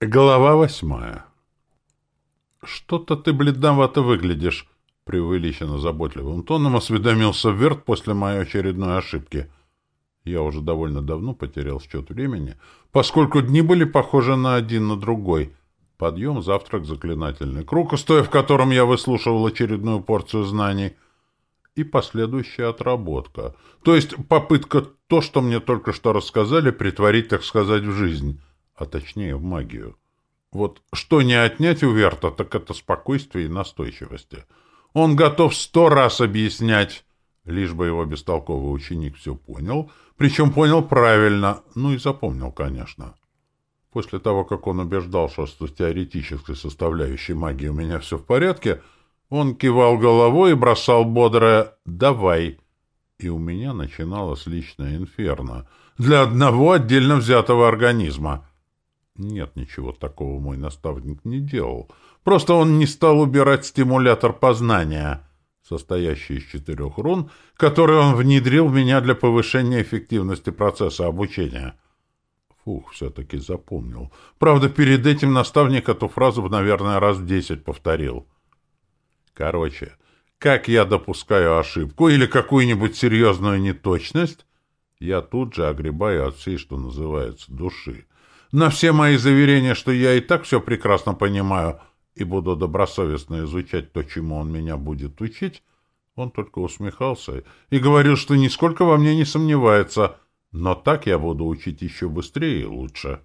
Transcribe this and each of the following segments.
Глава восьмая. «Что-то ты бледновато выглядишь», — преувеличенно заботливым тоном осведомился Верт после моей очередной ошибки. Я уже довольно давно потерял счет времени, поскольку дни были похожи на один на другой. Подъем, завтрак, заклинательный круг, стоя в котором я выслушивал очередную порцию знаний, и последующая отработка. То есть попытка то, что мне только что рассказали, притворить, так сказать, в жизнь — а точнее в магию. Вот что не отнять у Верта, так это спокойствие и настойчивости. Он готов сто раз объяснять, лишь бы его бестолковый ученик все понял, причем понял правильно, ну и запомнил, конечно. После того, как он убеждал, что с теоретической составляющей магии у меня все в порядке, он кивал головой и бросал бодрое «давай». И у меня начиналось личное инферно для одного отдельно взятого организма — нет, ничего такого мой наставник не делал. Просто он не стал убирать стимулятор познания, состоящий из четырех рун, который он внедрил в меня для повышения эффективности процесса обучения. Фух, все-таки запомнил. Правда, перед этим наставник эту фразу, наверное, раз десять повторил. Короче, как я допускаю ошибку или какую-нибудь серьезную неточность, я тут же огребаю от всей, что называется, души. На все мои заверения, что я и так все прекрасно понимаю и буду добросовестно изучать то, чему он меня будет учить, он только усмехался и говорил, что нисколько во мне не сомневается, но так я буду учить еще быстрее и лучше.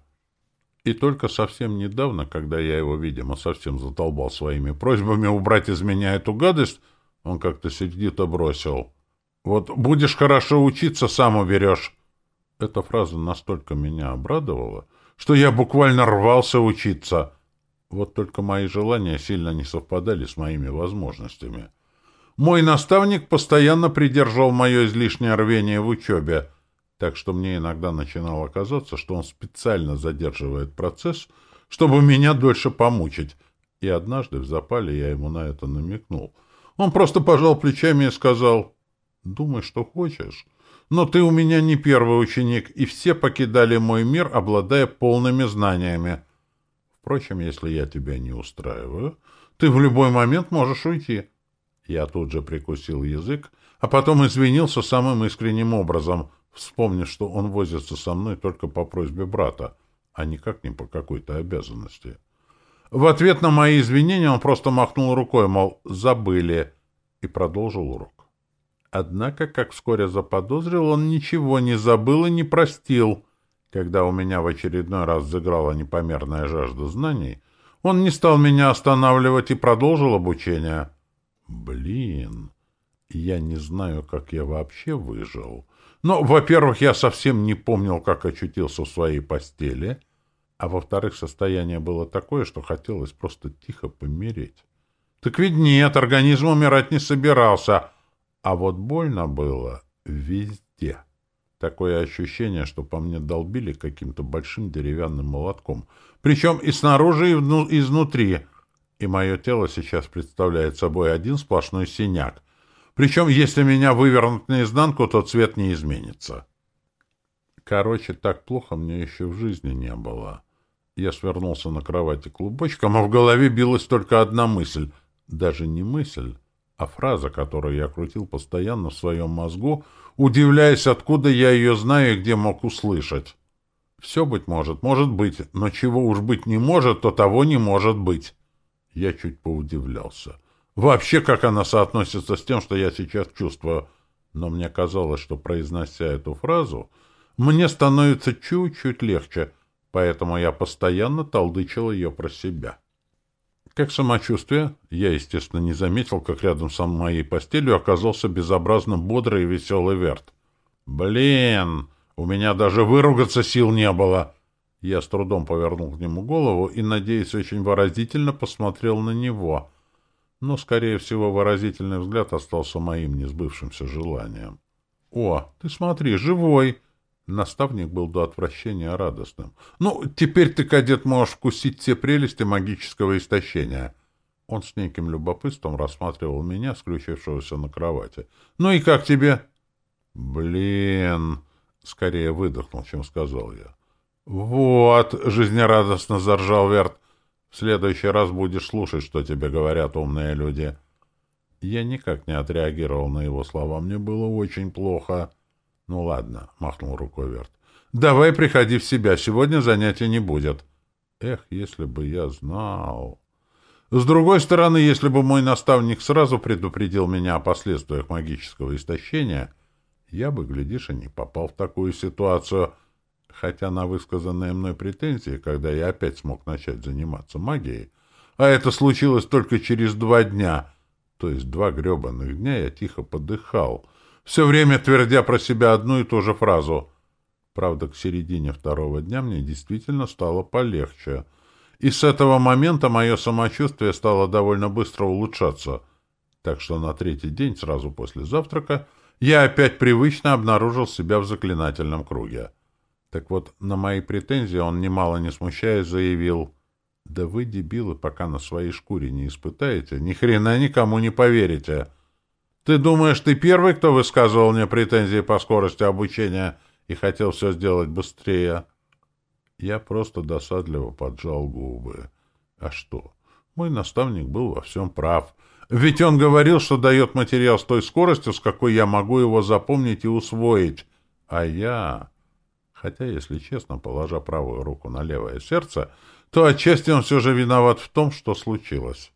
И только совсем недавно, когда я его, видимо, совсем затолбал своими просьбами убрать из меня эту гадость, он как-то сердито бросил. «Вот будешь хорошо учиться, сам уберешь». Эта фраза настолько меня обрадовала, что я буквально рвался учиться. Вот только мои желания сильно не совпадали с моими возможностями. Мой наставник постоянно придерживал мое излишнее рвение в учебе, так что мне иногда начинало казаться, что он специально задерживает процесс, чтобы меня дольше помучить. И однажды в запале я ему на это намекнул. Он просто пожал плечами и сказал, «Думай, что хочешь». Но ты у меня не первый ученик, и все покидали мой мир, обладая полными знаниями. Впрочем, если я тебя не устраиваю, ты в любой момент можешь уйти. Я тут же прикусил язык, а потом извинился самым искренним образом, вспомнив, что он возится со мной только по просьбе брата, а никак не по какой-то обязанности. В ответ на мои извинения он просто махнул рукой, мол, забыли, и продолжил урок. Однако, как вскоре заподозрил, он ничего не забыл и не простил. Когда у меня в очередной раз заграла непомерная жажда знаний, он не стал меня останавливать и продолжил обучение. Блин, я не знаю, как я вообще выжил. Но, во-первых, я совсем не помнил, как очутился в своей постели, а во-вторых, состояние было такое, что хотелось просто тихо помереть. Так ведь нет, организм умирать не собирался — а вот больно было везде. Такое ощущение, что по мне долбили каким-то большим деревянным молотком. Причем и снаружи, и вну изнутри. И мое тело сейчас представляет собой один сплошной синяк. Причем, если меня вывернуть наизнанку, то цвет не изменится. Короче, так плохо мне еще в жизни не было. Я свернулся на кровати клубочком, а в голове билась только одна мысль. Даже не мысль, а фраза, которую я крутил постоянно в своем мозгу, удивляясь, откуда я ее знаю и где мог услышать. Все быть может, может быть, но чего уж быть не может, то того не может быть. Я чуть поудивлялся. Вообще, как она соотносится с тем, что я сейчас чувствую. Но мне казалось, что, произнося эту фразу, мне становится чуть-чуть легче, поэтому я постоянно толдычил ее про себя. Как самочувствие? Я, естественно, не заметил, как рядом со моей постелью оказался безобразно бодрый и веселый Верт. «Блин! У меня даже выругаться сил не было!» Я с трудом повернул к нему голову и, надеясь, очень выразительно посмотрел на него. Но, скорее всего, выразительный взгляд остался моим несбывшимся желанием. «О, ты смотри, живой!» Наставник был до отвращения радостным. «Ну, теперь ты, кадет, можешь вкусить все прелести магического истощения». Он с неким любопытством рассматривал меня, скрючившегося на кровати. «Ну и как тебе?» «Блин!» — скорее выдохнул, чем сказал я. «Вот!» — жизнерадостно заржал Верт. «В следующий раз будешь слушать, что тебе говорят умные люди». Я никак не отреагировал на его слова. Мне было очень плохо. «Ну ладно», — махнул рукой Верт. «Давай приходи в себя. Сегодня занятия не будет». Эх, если бы я знал... С другой стороны, если бы мой наставник сразу предупредил меня о последствиях магического истощения, я бы, глядишь, и не попал в такую ситуацию — хотя на высказанные мной претензии, когда я опять смог начать заниматься магией, а это случилось только через два дня, то есть два гребаных дня я тихо подыхал, все время твердя про себя одну и ту же фразу. Правда, к середине второго дня мне действительно стало полегче, и с этого момента мое самочувствие стало довольно быстро улучшаться, так что на третий день, сразу после завтрака, я опять привычно обнаружил себя в заклинательном круге. Так вот, на мои претензии он, немало не смущаясь, заявил, «Да вы, дебилы, пока на своей шкуре не испытаете, ни хрена никому не поверите. Ты думаешь, ты первый, кто высказывал мне претензии по скорости обучения и хотел все сделать быстрее?» Я просто досадливо поджал губы. А что? Мой наставник был во всем прав. Ведь он говорил, что дает материал с той скоростью, с какой я могу его запомнить и усвоить. А я... Хотя, если честно, положа правую руку на левое сердце, то отчасти он все же виноват в том, что случилось.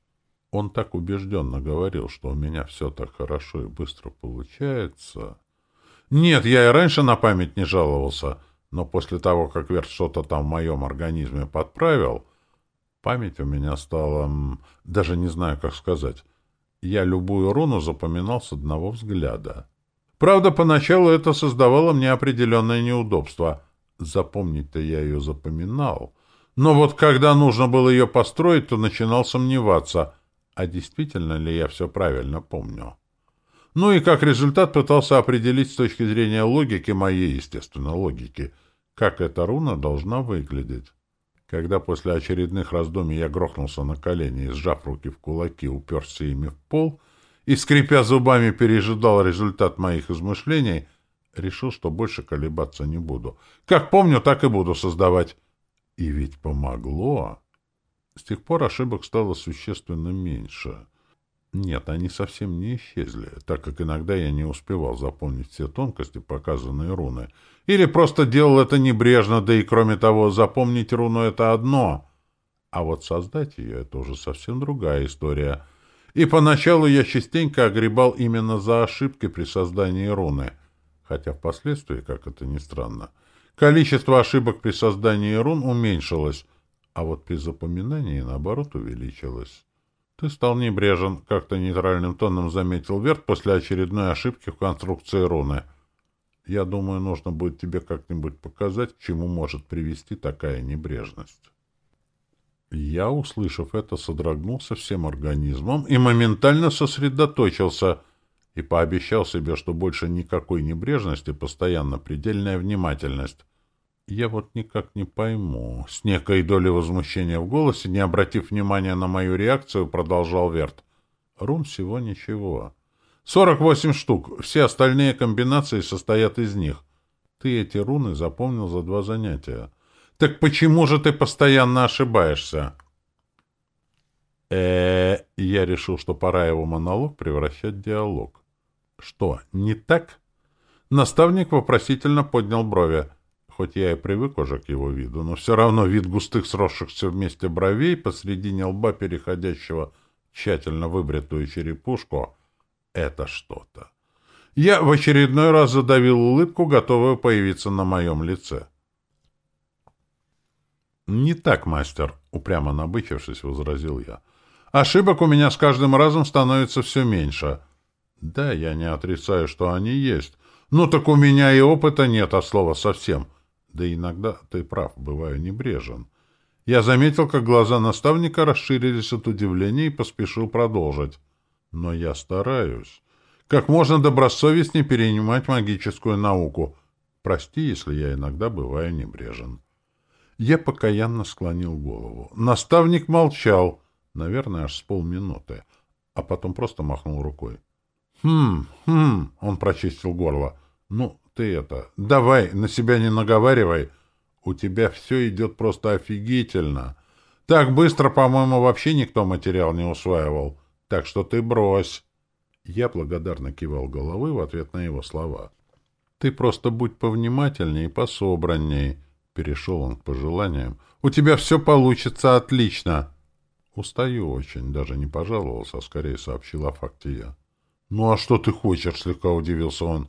Он так убежденно говорил, что у меня все так хорошо и быстро получается. Нет, я и раньше на память не жаловался, но после того, как Верт что-то там в моем организме подправил, память у меня стала... даже не знаю, как сказать. Я любую руну запоминал с одного взгляда. Правда, поначалу это создавало мне определенное неудобство. Запомнить-то я ее запоминал. Но вот когда нужно было ее построить, то начинал сомневаться, а действительно ли я все правильно помню. Ну и как результат пытался определить с точки зрения логики, моей, естественно, логики, как эта руна должна выглядеть. Когда после очередных раздумий я грохнулся на колени и, сжав руки в кулаки, уперся ими в пол — и, скрипя зубами, пережидал результат моих измышлений, решил, что больше колебаться не буду. Как помню, так и буду создавать. И ведь помогло. С тех пор ошибок стало существенно меньше. Нет, они совсем не исчезли, так как иногда я не успевал запомнить все тонкости, показанные руны. Или просто делал это небрежно, да и кроме того, запомнить руну — это одно. А вот создать ее — это уже совсем другая история — и поначалу я частенько огребал именно за ошибки при создании руны, хотя впоследствии, как это ни странно, количество ошибок при создании рун уменьшилось, а вот при запоминании, наоборот, увеличилось. Ты стал небрежен, как-то нейтральным тоном заметил Верт после очередной ошибки в конструкции руны. Я думаю, нужно будет тебе как-нибудь показать, к чему может привести такая небрежность. Я, услышав это, содрогнулся всем организмом и моментально сосредоточился и пообещал себе, что больше никакой небрежности, постоянно предельная внимательность. Я вот никак не пойму. С некой долей возмущения в голосе, не обратив внимания на мою реакцию, продолжал Верт. Рун всего ничего. Сорок восемь штук. Все остальные комбинации состоят из них. Ты эти руны запомнил за два занятия. Так почему же ты постоянно ошибаешься? э Я решил, что пора его монолог превращать в диалог. Что, не так? Наставник вопросительно поднял брови. Хоть я и привык уже к его виду, но все равно вид густых сросшихся вместе бровей посредине лба, переходящего тщательно выбритую черепушку, это что-то. Я в очередной раз задавил улыбку, готовую появиться на моем лице. «Не так, мастер», — упрямо набычившись, возразил я. «Ошибок у меня с каждым разом становится все меньше». «Да, я не отрицаю, что они есть. Ну так у меня и опыта нет, а слова совсем. Да иногда, ты прав, бываю небрежен». Я заметил, как глаза наставника расширились от удивления и поспешил продолжить. «Но я стараюсь. Как можно добросовестнее перенимать магическую науку. Прости, если я иногда бываю небрежен». Я покаянно склонил голову. Наставник молчал, наверное, аж с полминуты, а потом просто махнул рукой. «Хм, хм», — он прочистил горло. «Ну, ты это, давай, на себя не наговаривай. У тебя все идет просто офигительно. Так быстро, по-моему, вообще никто материал не усваивал. Так что ты брось. Я благодарно кивал головой в ответ на его слова. Ты просто будь повнимательней и пособранней. Перешел он к пожеланиям. У тебя все получится отлично. Устаю очень, даже не пожаловался, а скорее сообщил о факте я. Ну а что ты хочешь, слегка удивился он.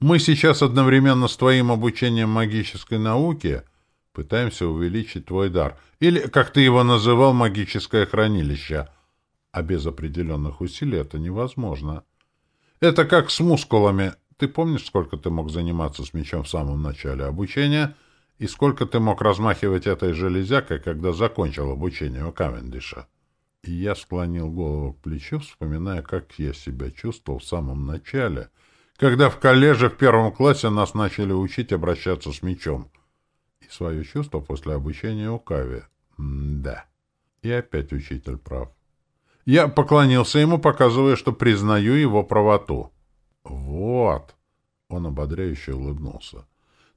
Мы сейчас одновременно с твоим обучением магической науке пытаемся увеличить твой дар. Или, как ты его называл, магическое хранилище. А без определенных усилий это невозможно. Это как с мускулами. Ты помнишь, сколько ты мог заниматься с мечом в самом начале обучения и сколько ты мог размахивать этой железякой, когда закончил обучение у Кавендиша? И я склонил голову к плечу, вспоминая, как я себя чувствовал в самом начале — когда в коллеже в первом классе нас начали учить обращаться с мечом. И свое чувство после обучения у Кави. да. И опять учитель прав. Я поклонился ему, показывая, что признаю его правоту. Вот. Он ободряюще улыбнулся.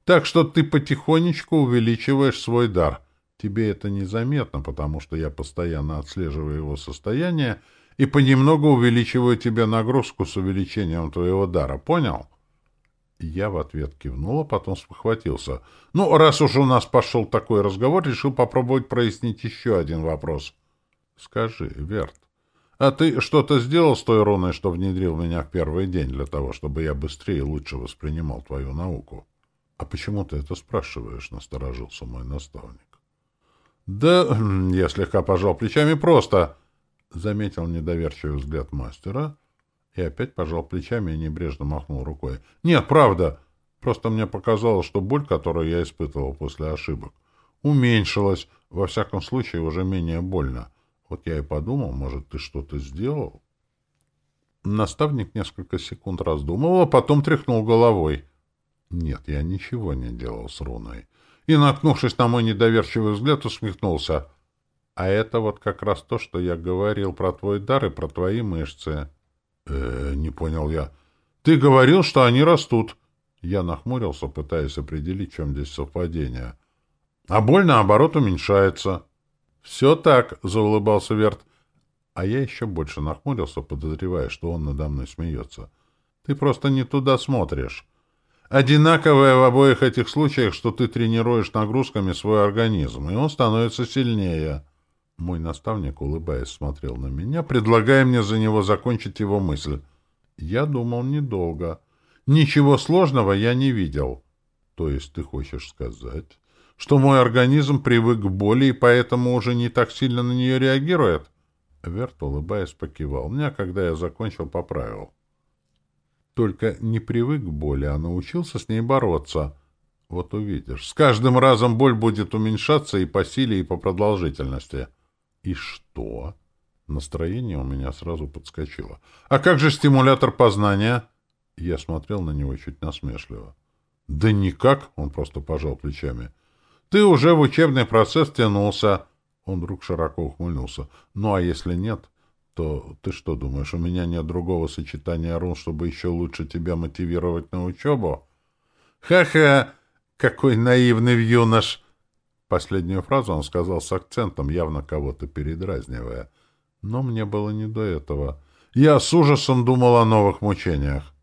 Так что ты потихонечку увеличиваешь свой дар. Тебе это незаметно, потому что я постоянно отслеживаю его состояние и понемногу увеличиваю тебе нагрузку с увеличением твоего дара. Понял? Я в ответ кивнул, а потом спохватился. Ну, раз уж у нас пошел такой разговор, решил попробовать прояснить еще один вопрос. Скажи, Верт, а ты что-то сделал с той руной, что внедрил меня в первый день для того, чтобы я быстрее и лучше воспринимал твою науку? А почему ты это спрашиваешь? Насторожился мой наставник. Да, я слегка пожал плечами просто заметил недоверчивый взгляд мастера и опять пожал плечами и небрежно махнул рукой. «Нет, правда. Просто мне показалось, что боль, которую я испытывал после ошибок, уменьшилась, во всяком случае, уже менее больно. Вот я и подумал, может, ты что-то сделал?» Наставник несколько секунд раздумывал, а потом тряхнул головой. «Нет, я ничего не делал с руной». И, наткнувшись на мой недоверчивый взгляд, усмехнулся. А это вот как раз то, что я говорил про твой дар и про твои мышцы. Э, не понял я. Ты говорил, что они растут. Я нахмурился, пытаясь определить, в чем здесь совпадение. А боль, наоборот, уменьшается. Все так, заулыбался Верт. А я еще больше нахмурился, подозревая, что он надо мной смеется. Ты просто не туда смотришь. Одинаковое в обоих этих случаях, что ты тренируешь нагрузками свой организм, и он становится сильнее. Мой наставник, улыбаясь, смотрел на меня, предлагая мне за него закончить его мысль. Я думал недолго. Ничего сложного я не видел. То есть ты хочешь сказать, что мой организм привык к боли и поэтому уже не так сильно на нее реагирует? Верт, улыбаясь, покивал. Меня, когда я закончил, поправил. Только не привык к боли, а научился с ней бороться. Вот увидишь. С каждым разом боль будет уменьшаться и по силе, и по продолжительности. — «И что?» Настроение у меня сразу подскочило. «А как же стимулятор познания?» Я смотрел на него чуть насмешливо. «Да никак!» — он просто пожал плечами. «Ты уже в учебный процесс тянулся!» Он вдруг широко ухмыльнулся. «Ну, а если нет, то ты что думаешь, у меня нет другого сочетания рун, чтобы еще лучше тебя мотивировать на учебу?» «Ха-ха! Какой наивный юнош!» Последнюю фразу он сказал с акцентом, явно кого-то передразнивая. Но мне было не до этого. Я с ужасом думал о новых мучениях.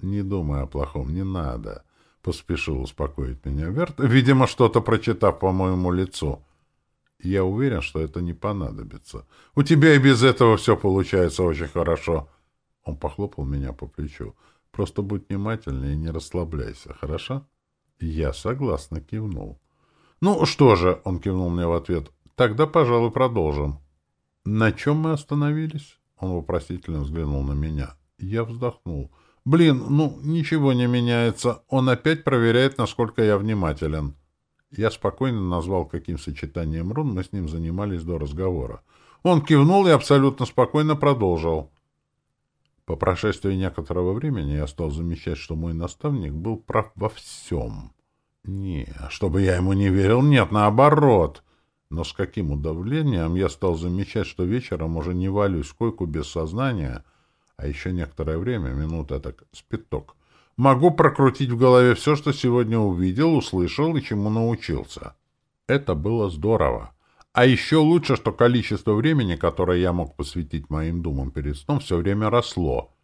«Не думай о плохом, не надо», — поспешил успокоить меня Верт, видимо, что-то прочитав по моему лицу. «Я уверен, что это не понадобится. У тебя и без этого все получается очень хорошо». Он похлопал меня по плечу. «Просто будь внимательнее и не расслабляйся, хорошо?» Я согласно кивнул. «Ну что же», — он кивнул мне в ответ, — «тогда, пожалуй, продолжим». «На чем мы остановились?» Он вопросительно взглянул на меня. Я вздохнул. «Блин, ну, ничего не меняется. Он опять проверяет, насколько я внимателен». Я спокойно назвал, каким сочетанием рун мы с ним занимались до разговора. Он кивнул и абсолютно спокойно продолжил. По прошествии некоторого времени я стал замечать, что мой наставник был прав во всем. Не, чтобы я ему не верил, нет, наоборот. Но с каким удавлением я стал замечать, что вечером уже не валюсь в койку без сознания, а еще некоторое время, минута так, спиток, могу прокрутить в голове все, что сегодня увидел, услышал и чему научился. Это было здорово. А еще лучше, что количество времени, которое я мог посвятить моим думам перед сном, все время росло.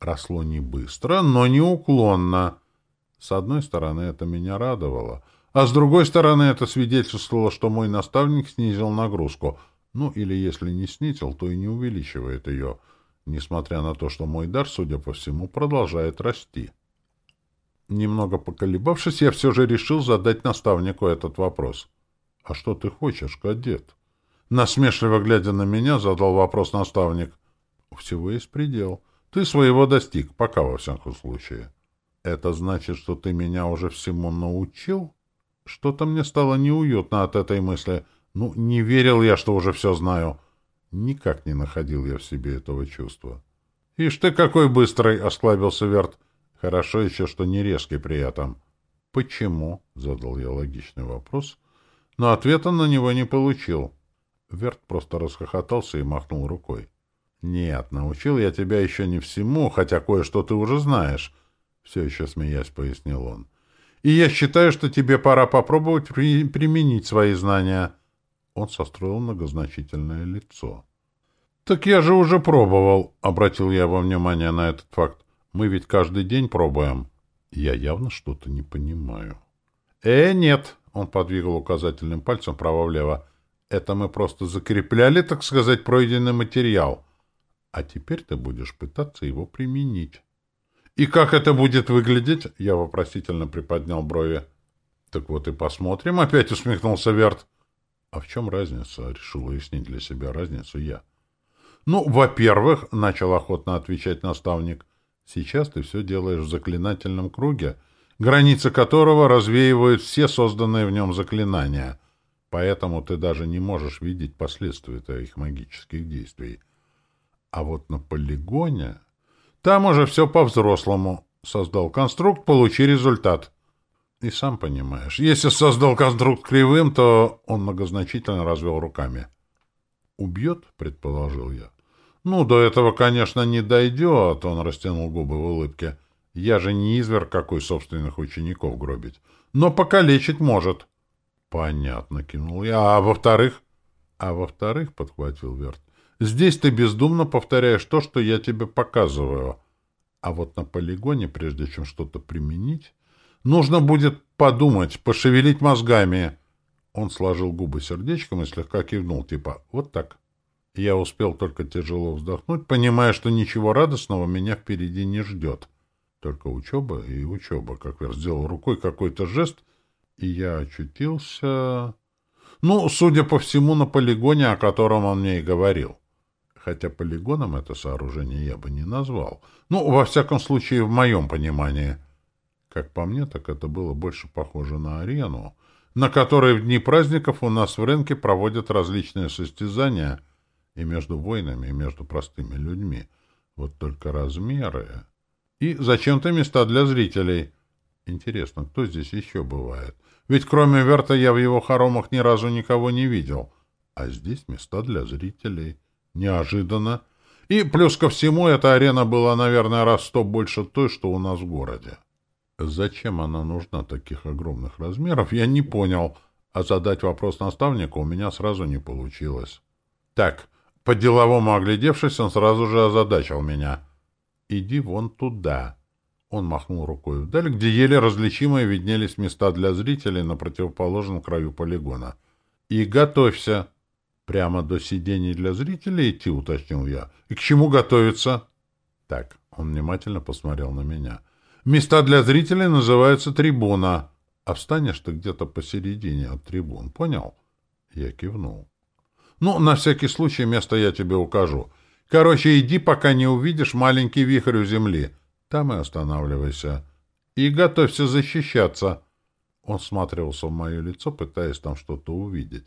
Росло не быстро, но неуклонно. С одной стороны, это меня радовало, а с другой стороны, это свидетельствовало, что мой наставник снизил нагрузку. Ну, или если не снизил, то и не увеличивает ее, несмотря на то, что мой дар, судя по всему, продолжает расти. Немного поколебавшись, я все же решил задать наставнику этот вопрос. — А что ты хочешь, кадет? Насмешливо глядя на меня, задал вопрос наставник. — У всего есть предел. Ты своего достиг, пока во всяком случае. — Это значит, что ты меня уже всему научил? Что-то мне стало неуютно от этой мысли. Ну, не верил я, что уже все знаю. Никак не находил я в себе этого чувства. — Ишь ты какой быстрый! — осклабился Верт. — Хорошо еще, что не резкий при этом. — Почему? — задал я логичный вопрос — но ответа на него не получил. Верт просто расхохотался и махнул рукой. «Нет, научил я тебя еще не всему, хотя кое-что ты уже знаешь», — все еще смеясь пояснил он. «И я считаю, что тебе пора попробовать при применить свои знания». Он состроил многозначительное лицо. «Так я же уже пробовал», — обратил я во внимание на этот факт. «Мы ведь каждый день пробуем». Я явно что-то не понимаю. «Э, нет», он подвигал указательным пальцем вправо-влево. Это мы просто закрепляли, так сказать, пройденный материал. А теперь ты будешь пытаться его применить. И как это будет выглядеть? Я вопросительно приподнял брови. Так вот и посмотрим, опять усмехнулся Верт. А в чем разница? Решил уяснить для себя разницу я. Ну, во-первых, начал охотно отвечать наставник, сейчас ты все делаешь в заклинательном круге — границы которого развеивают все созданные в нем заклинания, поэтому ты даже не можешь видеть последствия твоих магических действий. А вот на полигоне... Там уже все по-взрослому. Создал конструкт, получи результат. И сам понимаешь, если создал конструкт кривым, то он многозначительно развел руками. «Убьет?» — предположил я. «Ну, до этого, конечно, не дойдет», — он растянул губы в улыбке. Я же не изверг какой собственных учеников гробить. Но покалечить может. Понятно, кинул я. А во-вторых? А во-вторых, подхватил Верт, здесь ты бездумно повторяешь то, что я тебе показываю. А вот на полигоне, прежде чем что-то применить, нужно будет подумать, пошевелить мозгами. Он сложил губы сердечком и слегка кивнул, типа «вот так». Я успел только тяжело вздохнуть, понимая, что ничего радостного меня впереди не ждет. Только учеба и учеба. Как я сделал рукой какой-то жест, и я очутился... Ну, судя по всему, на полигоне, о котором он мне и говорил. Хотя полигоном это сооружение я бы не назвал. Ну, во всяком случае, в моем понимании. Как по мне, так это было больше похоже на арену, на которой в дни праздников у нас в рынке проводят различные состязания и между воинами, и между простыми людьми. Вот только размеры... И зачем-то места для зрителей. Интересно, кто здесь еще бывает? Ведь кроме Верта я в его хоромах ни разу никого не видел. А здесь места для зрителей. Неожиданно. И плюс ко всему, эта арена была, наверное, раз сто больше той, что у нас в городе. Зачем она нужна таких огромных размеров, я не понял, а задать вопрос наставнику у меня сразу не получилось. Так, по-деловому оглядевшись, он сразу же озадачил меня — «Иди вон туда». Он махнул рукой вдаль, где еле различимые виднелись места для зрителей на противоположном краю полигона. «И готовься!» «Прямо до сидений для зрителей идти», — уточнил я. «И к чему готовиться?» «Так», — он внимательно посмотрел на меня. «Места для зрителей называются трибуна, а встанешь ты где-то посередине от трибун, понял?» Я кивнул. «Ну, на всякий случай место я тебе укажу. Короче, иди, пока не увидишь маленький вихрь у земли. Там и останавливайся. И готовься защищаться. Он смотрелся в мое лицо, пытаясь там что-то увидеть.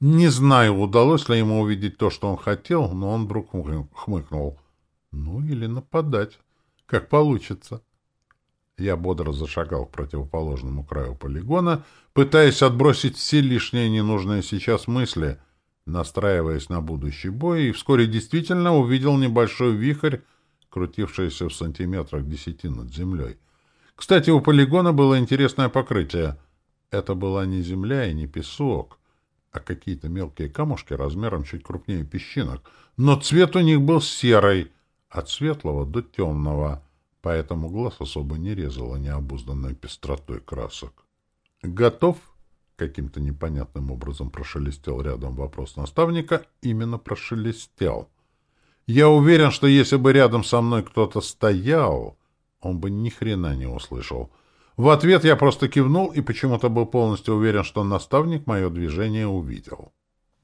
Не знаю, удалось ли ему увидеть то, что он хотел, но он вдруг хмыкнул. Ну, или нападать. Как получится. Я бодро зашагал к противоположному краю полигона, пытаясь отбросить все лишние ненужные сейчас мысли — настраиваясь на будущий бой, и вскоре действительно увидел небольшой вихрь, крутившийся в сантиметрах десяти над землей. Кстати, у полигона было интересное покрытие. Это была не земля и не песок, а какие-то мелкие камушки размером чуть крупнее песчинок. Но цвет у них был серый, от светлого до темного, поэтому глаз особо не резало необузданной пестротой красок. «Готов?» — каким-то непонятным образом прошелестел рядом вопрос наставника. Именно прошелестел. Я уверен, что если бы рядом со мной кто-то стоял, он бы ни хрена не услышал. В ответ я просто кивнул и почему-то был полностью уверен, что наставник мое движение увидел.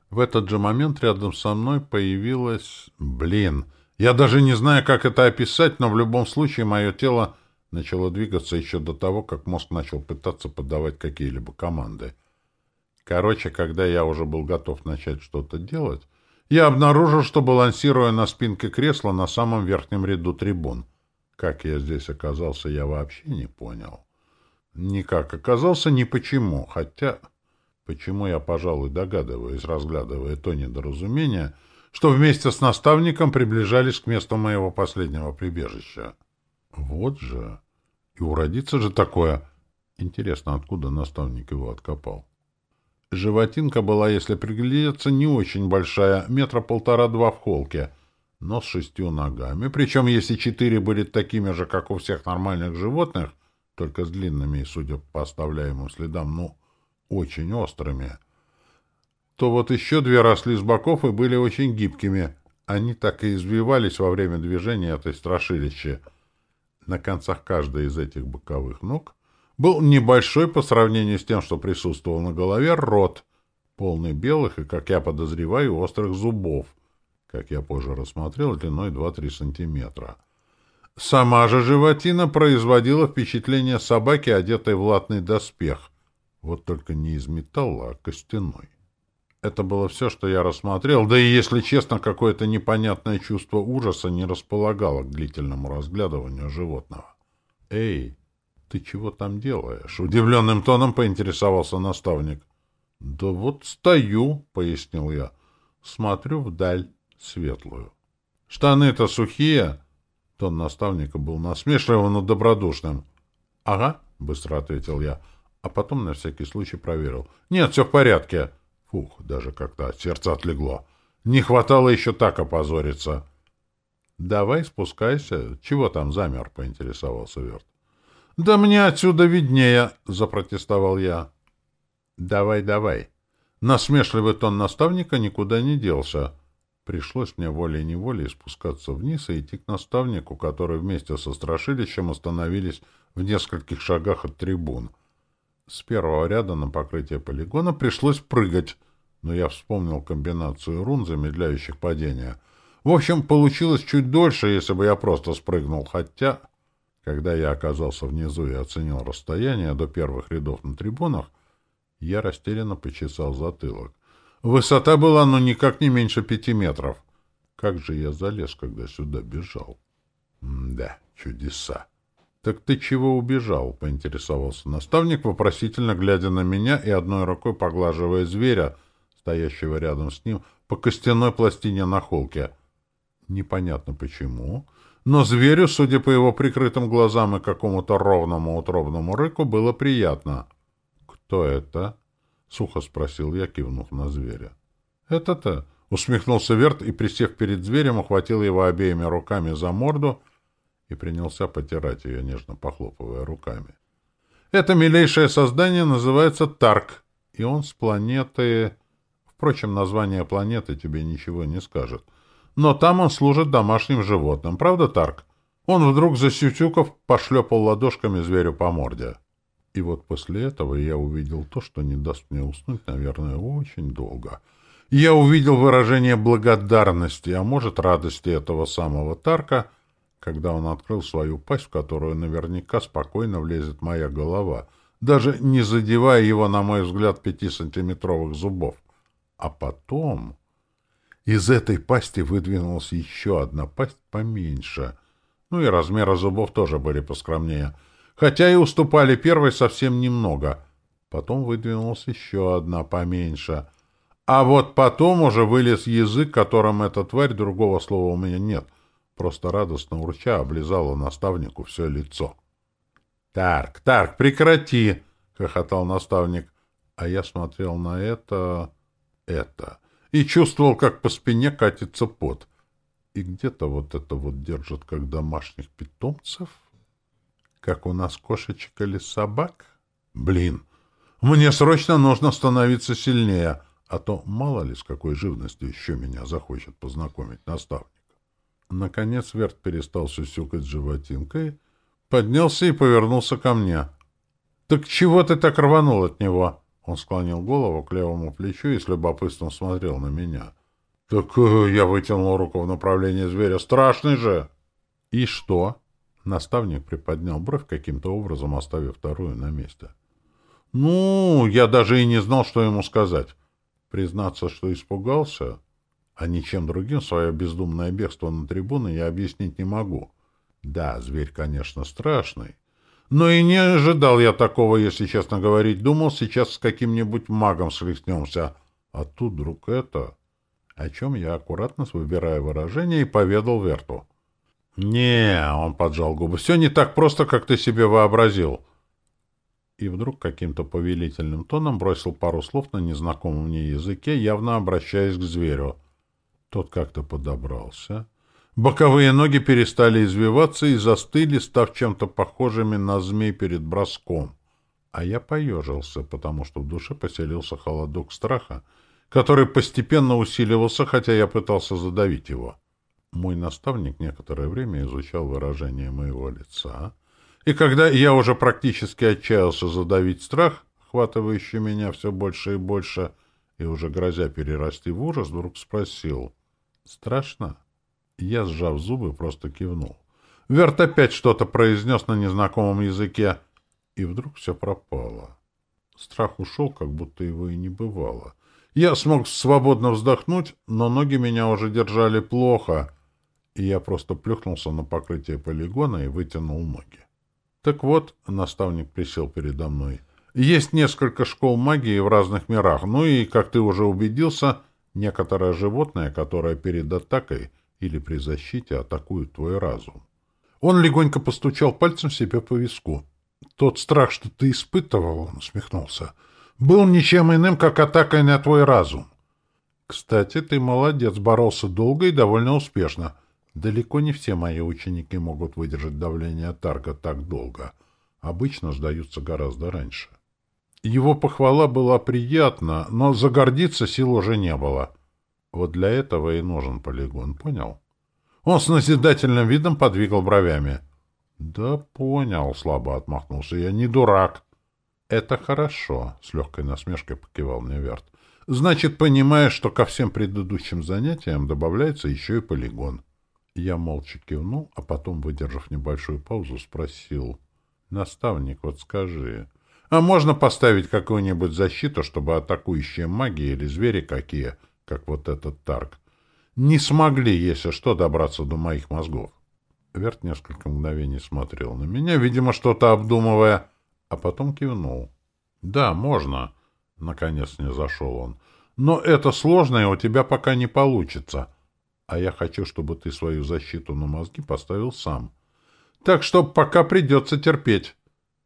В этот же момент рядом со мной появилась... Блин, я даже не знаю, как это описать, но в любом случае мое тело начало двигаться еще до того, как мозг начал пытаться подавать какие-либо команды. Короче, когда я уже был готов начать что-то делать, я обнаружил, что балансируя на спинке кресла на самом верхнем ряду трибун. Как я здесь оказался, я вообще не понял. Никак оказался, ни почему, хотя... Почему я, пожалуй, догадываюсь, разглядывая то недоразумение, что вместе с наставником приближались к месту моего последнего прибежища. Вот же. И уродиться же такое. Интересно, откуда наставник его откопал? Животинка была, если приглядеться, не очень большая, метра полтора-два в холке, но с шестью ногами. Причем, если четыре были такими же, как у всех нормальных животных, только с длинными и, судя по оставляемым следам, ну, очень острыми, то вот еще две росли с боков и были очень гибкими. Они так и извивались во время движения этой страшилища. На концах каждой из этих боковых ног был небольшой по сравнению с тем, что присутствовал на голове, рот, полный белых и, как я подозреваю, острых зубов, как я позже рассмотрел, длиной 2-3 сантиметра. Сама же животина производила впечатление собаки, одетой в латный доспех, вот только не из металла, а костяной. Это было все, что я рассмотрел, да и, если честно, какое-то непонятное чувство ужаса не располагало к длительному разглядыванию животного. «Эй!» «Ты чего там делаешь?» — удивленным тоном поинтересовался наставник. «Да вот стою», — пояснил я. «Смотрю вдаль, светлую». «Штаны-то сухие?» Тон наставника был насмешливым, но добродушным. «Ага», — быстро ответил я, а потом на всякий случай проверил. «Нет, все в порядке». Фух, даже как-то от сердца отлегло. Не хватало еще так опозориться. «Давай спускайся. Чего там замер?» — поинтересовался Верт. «Да мне отсюда виднее!» — запротестовал я. «Давай, давай!» Насмешливый тон наставника никуда не делся. Пришлось мне волей-неволей спускаться вниз и идти к наставнику, который вместе со страшилищем остановились в нескольких шагах от трибун. С первого ряда на покрытие полигона пришлось прыгать, но я вспомнил комбинацию рун, замедляющих падение. В общем, получилось чуть дольше, если бы я просто спрыгнул, хотя... Когда я оказался внизу и оценил расстояние до первых рядов на трибунах, я растерянно почесал затылок. Высота была, ну, никак не меньше пяти метров. Как же я залез, когда сюда бежал? Да, чудеса. «Так ты чего убежал?» — поинтересовался наставник, вопросительно глядя на меня и одной рукой поглаживая зверя, стоящего рядом с ним, по костяной пластине на холке. Непонятно почему, но зверю, судя по его прикрытым глазам и какому-то ровному утробному рыку, было приятно. «Кто это?» — сухо спросил я, кивнув на зверя. «Это-то?» — усмехнулся Верт и, присев перед зверем, ухватил его обеими руками за морду и принялся потирать ее, нежно похлопывая руками. «Это милейшее создание называется Тарк, и он с планеты...» Впрочем, название планеты тебе ничего не скажет — но там он служит домашним животным. Правда, Тарк? Он вдруг засютюков пошлепал ладошками зверю по морде. И вот после этого я увидел то, что не даст мне уснуть, наверное, очень долго. Я увидел выражение благодарности, а может, радости этого самого Тарка, когда он открыл свою пасть, в которую наверняка спокойно влезет моя голова, даже не задевая его, на мой взгляд, пятисантиметровых зубов. А потом... Из этой пасти выдвинулась еще одна пасть поменьше. Ну и размеры зубов тоже были поскромнее. Хотя и уступали первой совсем немного. Потом выдвинулась еще одна поменьше. А вот потом уже вылез язык, которым эта тварь, другого слова у меня нет. Просто радостно урча облизала наставнику все лицо. «Тарк, Тарк, прекрати!» — хохотал наставник. А я смотрел на это... это... и чувствовал, как по спине катится пот. И где-то вот это вот держат как домашних питомцев? Как у нас кошечек или собак? Блин, мне срочно нужно становиться сильнее, а то мало ли с какой живностью еще меня захочет познакомить наставник. Наконец Верт перестал сюсюкать животинкой, поднялся и повернулся ко мне. — Так чего ты так рванул от него? Он склонил голову к левому плечу и с любопытством смотрел на меня. — Так э, я вытянул руку в направлении зверя. Страшный же! — И что? Наставник приподнял бровь каким-то образом, оставив вторую на месте. — ну, я даже и не знал, что ему сказать. Признаться, что испугался, а ничем другим свое бездумное бегство на трибуны я объяснить не могу. Да, зверь, конечно, страшный. Но и не ожидал я такого, если честно говорить. Думал, сейчас с каким-нибудь магом схлестнемся. А тут вдруг это... О чем я аккуратно выбирая выражение и поведал Верту. «Не», — он поджал губы, — «все не так просто, как ты себе вообразил» и вдруг каким-то повелительным тоном бросил пару слов на незнакомом мне языке, явно обращаясь к зверю. Тот как-то подобрался. Боковые ноги перестали извиваться и застыли, став чем-то похожими на змей перед броском. А я поежился, потому что в душе поселился холодок страха, который постепенно усиливался, хотя я пытался задавить его. Мой наставник некоторое время изучал выражение моего лица, и когда я уже практически отчаялся задавить страх, охватывающий меня все больше и больше, и уже грозя перерасти в ужас, вдруг спросил. «Страшно?» Я, сжав зубы, просто кивнул. Верт опять что-то произнес на незнакомом языке, и вдруг все пропало. Страх ушел, как будто его и не бывало. Я смог свободно вздохнуть, но ноги меня уже держали плохо, и я просто плюхнулся на покрытие полигона и вытянул ноги. Так вот, наставник присел передо мной. Есть несколько школ магии в разных мирах. Ну и, как ты уже убедился, некоторое животное, которое перед атакой или при защите атакует твой разум. Он легонько постучал пальцем себе по виску. Тот страх, что ты испытывал, он усмехнулся, был ничем иным, как атакой на твой разум. Кстати, ты молодец, боролся долго и довольно успешно. Далеко не все мои ученики могут выдержать давление Тарга так долго. Обычно сдаются гораздо раньше. Его похвала была приятна, но загордиться сил уже не было. Вот для этого и нужен полигон, понял? Он с назидательным видом подвигал бровями. — Да понял, — слабо отмахнулся я, — не дурак. — Это хорошо, — с легкой насмешкой покивал мне Верт. — Значит, понимаешь, что ко всем предыдущим занятиям добавляется еще и полигон. — я молча кивнул, а потом, выдержав небольшую паузу, спросил. «Наставник, вот скажи, а можно поставить какую-нибудь защиту, чтобы атакующие маги или звери какие, как вот этот Тарк, не смогли, если что, добраться до моих мозгов?» Верт несколько мгновений смотрел на меня, видимо, что-то обдумывая, а потом кивнул. «Да, можно», — наконец не зашел он. «Но это сложно, и у тебя пока не получится» а я хочу, чтобы ты свою защиту на мозги поставил сам. Так что пока придется терпеть.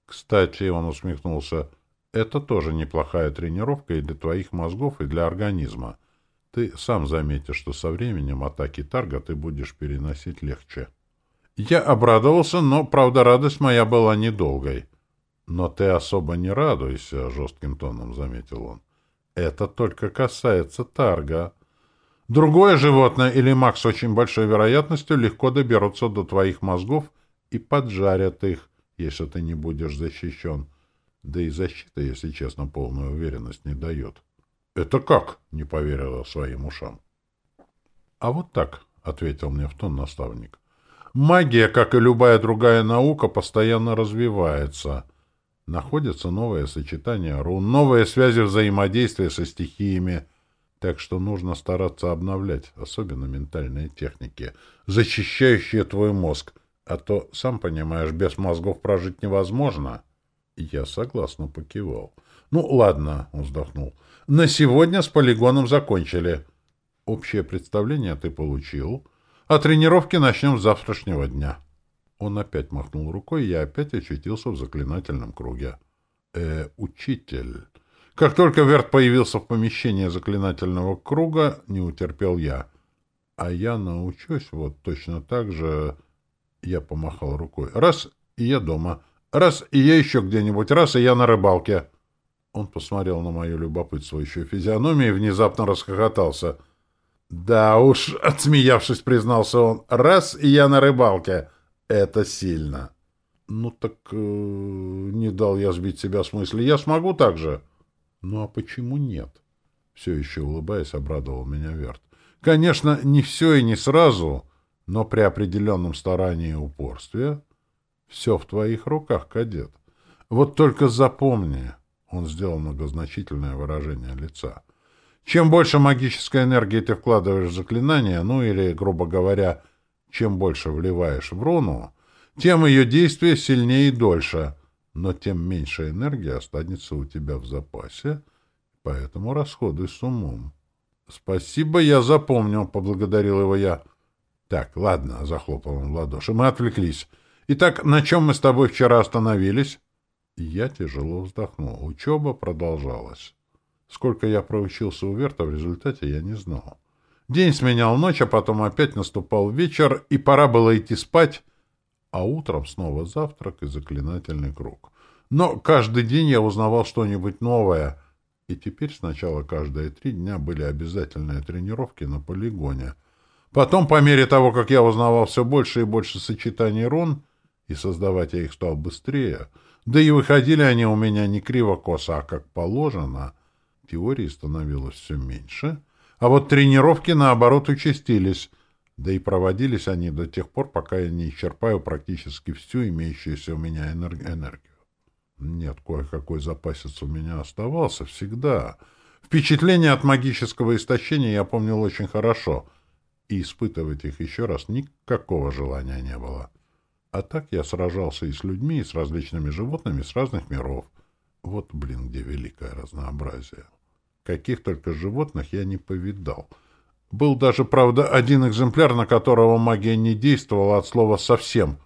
Кстати, он усмехнулся, это тоже неплохая тренировка и для твоих мозгов, и для организма. Ты сам заметишь, что со временем атаки тарга ты будешь переносить легче. Я обрадовался, но, правда, радость моя была недолгой. Но ты особо не радуйся, — жестким тоном заметил он. Это только касается тарга. Другое животное или маг с очень большой вероятностью легко доберутся до твоих мозгов и поджарят их, если ты не будешь защищен. Да и защита, если честно, полную уверенность не дает. — Это как? — не поверила своим ушам. — А вот так, — ответил мне в тон наставник. — Магия, как и любая другая наука, постоянно развивается. Находятся новые сочетания рун, новые связи взаимодействия со стихиями — так что нужно стараться обновлять, особенно ментальные техники, защищающие твой мозг, а то, сам понимаешь, без мозгов прожить невозможно. Я согласно покивал. Ну, ладно, он вздохнул. На сегодня с полигоном закончили. Общее представление ты получил, а тренировки начнем с завтрашнего дня. Он опять махнул рукой, и я опять очутился в заклинательном круге. Э, учитель. Как только Верт появился в помещении заклинательного круга, не утерпел я. А я научусь вот точно так же... Я помахал рукой. Раз, и я дома. Раз, и я еще где-нибудь. Раз, и я на рыбалке. Он посмотрел на мою любопытствующую физиономию и внезапно расхохотался. «Да уж», — отсмеявшись, признался он, — «раз, и я на рыбалке. Это сильно». «Ну так э, не дал я сбить себя с мысли. Я смогу так же?» «Ну а почему нет?» Все еще улыбаясь, обрадовал меня Верт. «Конечно, не все и не сразу, но при определенном старании и упорстве все в твоих руках, кадет. Вот только запомни, он сделал многозначительное выражение лица. Чем больше магической энергии ты вкладываешь в заклинание, ну или, грубо говоря, чем больше вливаешь в руну, тем ее действие сильнее и дольше, но тем меньше энергии останется у тебя в запасе, поэтому расходуй с умом. — Спасибо, я запомнил, — поблагодарил его я. — Так, ладно, — захлопал он в ладоши, — мы отвлеклись. Итак, на чем мы с тобой вчера остановились? Я тяжело вздохнул. Учеба продолжалась. Сколько я проучился у Верта, в результате я не знал. День сменял ночь, а потом опять наступал вечер, и пора было идти спать, а утром снова завтрак и заклинательный круг. Но каждый день я узнавал что-нибудь новое, и теперь сначала каждые три дня были обязательные тренировки на полигоне. Потом, по мере того, как я узнавал все больше и больше сочетаний рун, и создавать я их стал быстрее — да и выходили они у меня не криво-косо, а как положено. Теории становилось все меньше, а вот тренировки, наоборот, участились, да и проводились они до тех пор, пока я не исчерпаю практически всю имеющуюся у меня энергию. Нет, кое-какой запасец у меня оставался всегда. Впечатление от магического истощения я помнил очень хорошо, и испытывать их еще раз никакого желания не было. А так я сражался и с людьми, и с различными животными с разных миров. Вот, блин, где великое разнообразие. Каких только животных я не повидал. Был даже, правда, один экземпляр, на которого магия не действовала от слова «совсем».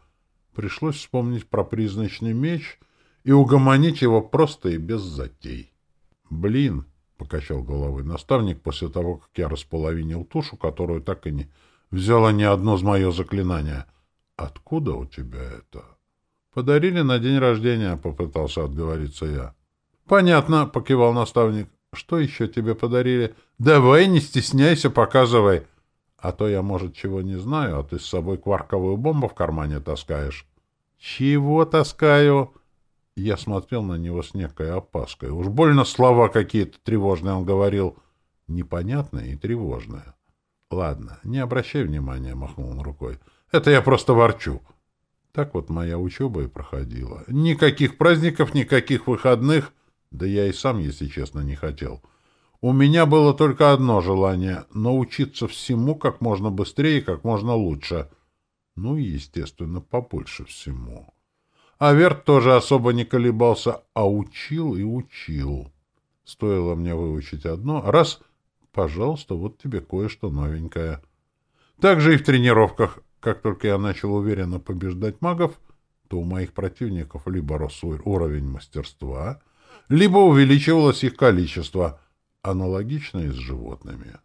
Пришлось вспомнить про призначный меч и угомонить его просто и без затей. «Блин!» — покачал головой наставник после того, как я располовинил тушу, которую так и не взяла ни одно из мое заклинание — «Откуда у тебя это?» «Подарили на день рождения», — попытался отговориться я. «Понятно», — покивал наставник. «Что еще тебе подарили?» «Давай, не стесняйся, показывай. А то я, может, чего не знаю, а ты с собой кварковую бомбу в кармане таскаешь». «Чего таскаю?» Я смотрел на него с некой опаской. Уж больно слова какие-то тревожные он говорил. Непонятные и тревожные. «Ладно, не обращай внимания», — махнул он рукой. Это я просто ворчу. Так вот моя учеба и проходила. Никаких праздников, никаких выходных, да я и сам, если честно, не хотел. У меня было только одно желание — научиться всему как можно быстрее и как можно лучше. Ну и, естественно, побольше всему. А Верт тоже особо не колебался, а учил и учил. Стоило мне выучить одно. Раз — пожалуйста, вот тебе кое-что новенькое. Так же и в тренировках. Как только я начал уверенно побеждать магов, то у моих противников либо рос уровень мастерства, либо увеличивалось их количество, аналогично и с животными.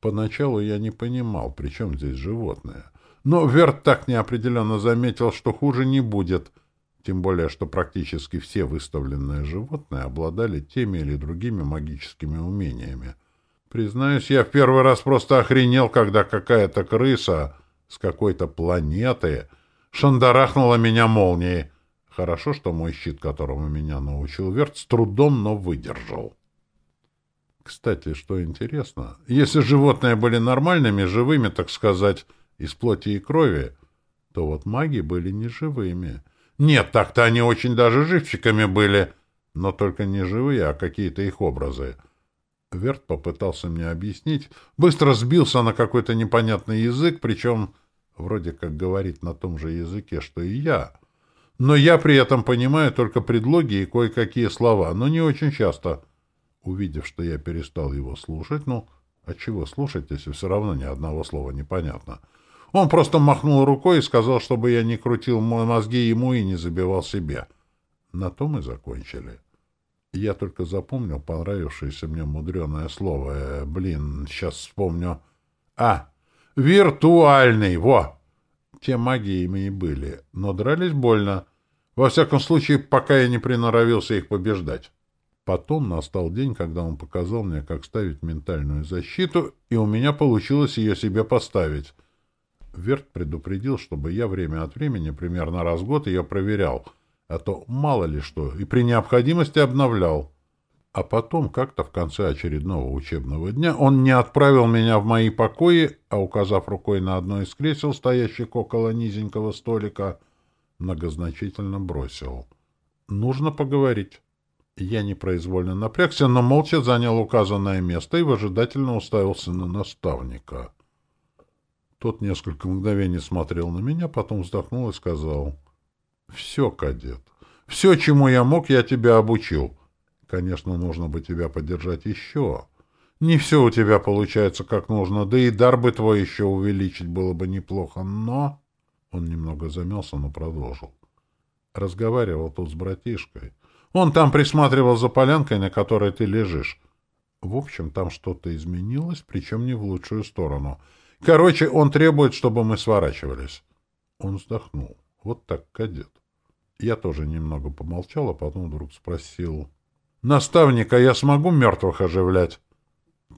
Поначалу я не понимал, при чем здесь животные. Но Верт так неопределенно заметил, что хуже не будет, тем более, что практически все выставленные животные обладали теми или другими магическими умениями. Признаюсь, я в первый раз просто охренел, когда какая-то крыса с какой-то планеты шандарахнула меня молнией. Хорошо, что мой щит, которому меня научил Верт, с трудом, но выдержал. Кстати, что интересно, если животные были нормальными, живыми, так сказать, из плоти и крови, то вот маги были неживыми. Нет, так-то они очень даже живчиками были, но только не живые, а какие-то их образы. Верт попытался мне объяснить, быстро сбился на какой-то непонятный язык, причем вроде как говорит на том же языке, что и я. Но я при этом понимаю только предлоги и кое-какие слова, но не очень часто. Увидев, что я перестал его слушать, ну, а чего слушать, если все равно ни одного слова непонятно, Он просто махнул рукой и сказал, чтобы я не крутил мозги ему и не забивал себе. На то мы закончили. Я только запомнил понравившееся мне мудреное слово. Э, блин, сейчас вспомню. А, виртуальный, во! Те магиями и были, но дрались больно. Во всяком случае, пока я не приноровился их побеждать. Потом настал день, когда он показал мне, как ставить ментальную защиту, и у меня получилось ее себе поставить. Верт предупредил, чтобы я время от времени, примерно раз в год, ее проверял, а то мало ли что, и при необходимости обновлял. А потом, как-то в конце очередного учебного дня, он не отправил меня в мои покои, а, указав рукой на одно из кресел, стоящих около низенького столика, многозначительно бросил. «Нужно поговорить». Я непроизвольно напрягся, но молча занял указанное место и выжидательно уставился на наставника. Тот несколько мгновений смотрел на меня, потом вздохнул и сказал, «Все, кадет, все, чему я мог, я тебя обучил. Конечно, нужно бы тебя поддержать еще. Не все у тебя получается как нужно, да и дар бы твой еще увеличить было бы неплохо, но...» Он немного замялся, но продолжил. Разговаривал тут с братишкой. Он там присматривал за полянкой, на которой ты лежишь. В общем, там что-то изменилось, причем не в лучшую сторону. Короче, он требует, чтобы мы сворачивались. Он вздохнул. Вот так, кадет. Я тоже немного помолчал, а потом вдруг спросил. «Наставника я смогу мертвых оживлять?»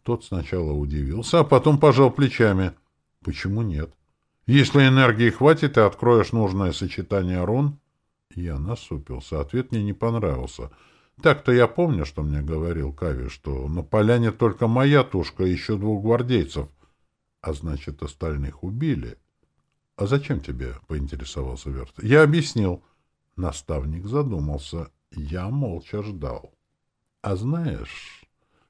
Тот сначала удивился, а потом пожал плечами. «Почему нет? Если энергии хватит, и откроешь нужное сочетание рун...» Я насупился. Ответ мне не понравился. Так-то я помню, что мне говорил Кави, что на поляне только моя тушка и еще двух гвардейцев. А значит, остальных убили. — А зачем тебе? — поинтересовался Верт. — Я объяснил. Наставник задумался. Я молча ждал. — А знаешь...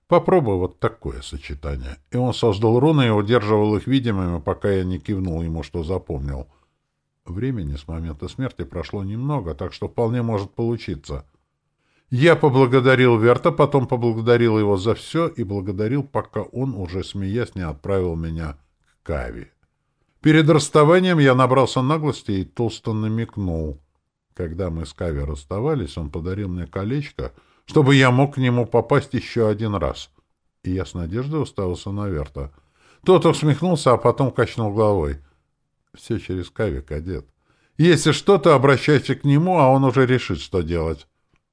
Попробуй вот такое сочетание. И он создал руны и удерживал их видимыми, пока я не кивнул ему, что запомнил. Времени с момента смерти прошло немного, так что вполне может получиться. Я поблагодарил Верта, потом поблагодарил его за все и благодарил, пока он, уже смеясь, не отправил меня к Кави. Перед расставанием я набрался наглости и толсто намекнул. Когда мы с Кави расставались, он подарил мне колечко, чтобы я мог к нему попасть еще один раз. И я с надеждой уставился на Верта. Тот усмехнулся, а потом качнул головой — все через Кави, кадет. Если что-то, обращайся к нему, а он уже решит, что делать.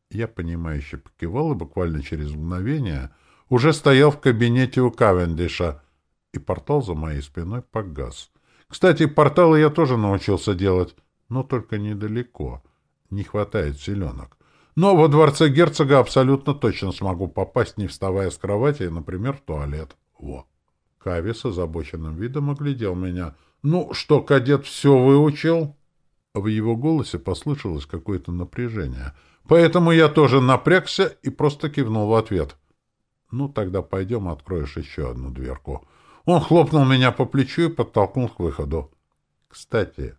Я, понимающе покивал и буквально через мгновение уже стоял в кабинете у Кавендиша, и портал за моей спиной погас. Кстати, порталы я тоже научился делать, но только недалеко. Не хватает селенок. Но во дворце герцога абсолютно точно смогу попасть, не вставая с кровати, например, в туалет. Во. Кави с озабоченным видом оглядел меня — «Ну что, кадет все выучил?» В его голосе послышалось какое-то напряжение. Поэтому я тоже напрягся и просто кивнул в ответ. «Ну, тогда пойдем, откроешь еще одну дверку». Он хлопнул меня по плечу и подтолкнул к выходу. «Кстати,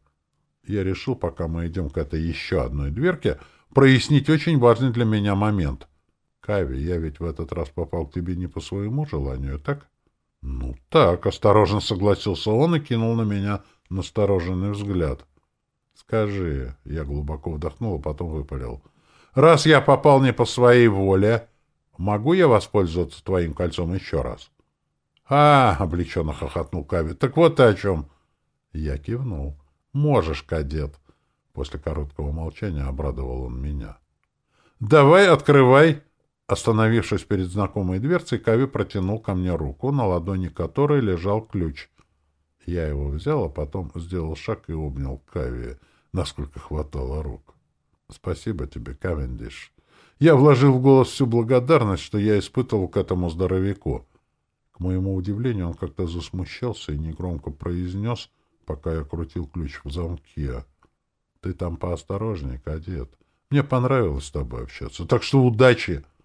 я решил, пока мы идем к этой еще одной дверке, прояснить очень важный для меня момент. Кави, я ведь в этот раз попал к тебе не по своему желанию, так?» «Ну так», — осторожно согласился он и кинул на меня настороженный взгляд. «Скажи», — я глубоко вдохнул, а потом выпалил, — «раз я попал не по своей воле, могу я воспользоваться твоим кольцом еще раз?» «А, — облегченно хохотнул Кави, — так вот ты о чем». Я кивнул. «Можешь, кадет». После короткого молчания обрадовал он меня. «Давай, открывай!» Остановившись перед знакомой дверцей, Кави протянул ко мне руку, на ладони которой лежал ключ. Я его взял, а потом сделал шаг и обнял Кави, насколько хватало рук. — Спасибо тебе, Кавендиш. Я вложил в голос всю благодарность, что я испытывал к этому здоровяку. К моему удивлению, он как-то засмущался и негромко произнес, пока я крутил ключ в замке. — Ты там поосторожней, кадет. Мне понравилось с тобой общаться, так что удачи! —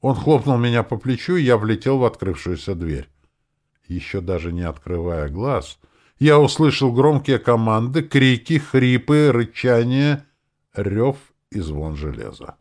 он хлопнул меня по плечу, и я влетел в открывшуюся дверь. Еще даже не открывая глаз, я услышал громкие команды, крики, хрипы, рычание, рев и звон железа.